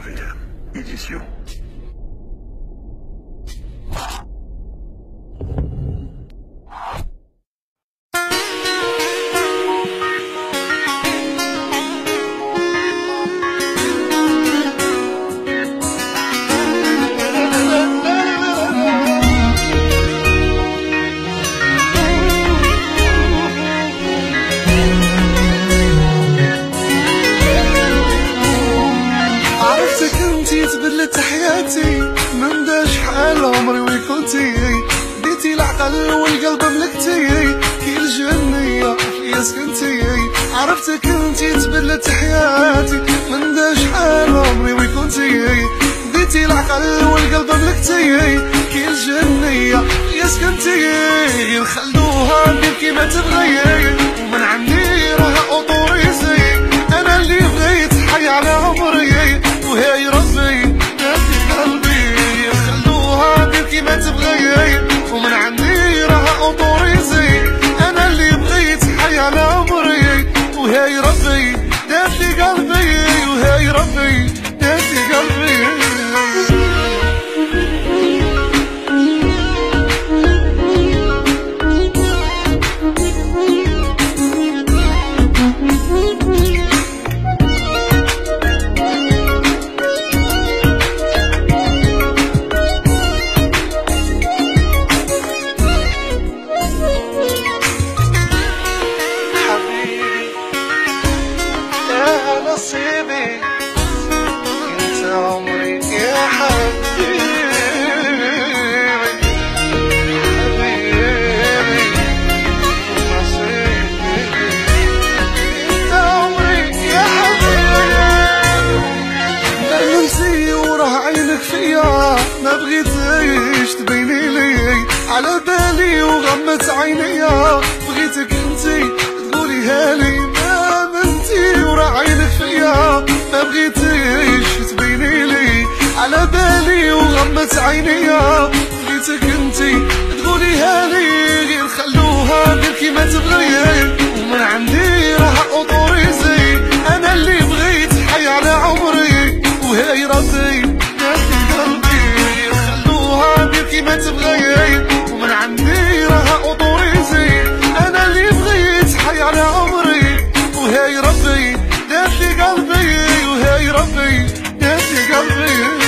VM, édition. تبدلت حياتي من دا شحال عمري وين كنتي ديتي العقل والقلب ملكتي. كي الجنية فيا سكنتي. عرفتك انتي تبدلت حياتي من دا شحال عمري وين كنتي ديتي العقل والقلب ملكتي. كي الجنية فيا سكنتي. نخلوها ندير كيما تبغي. ومن نصيبي انت عمري يا حبيبي. فيا ما بغيتيش تبيني لي. على بالي وغمت عينيا بغيتك ما بغيتيش تبيني لي. على بالي وغمت عينيا بغيتك انتي me. Yes, you got me.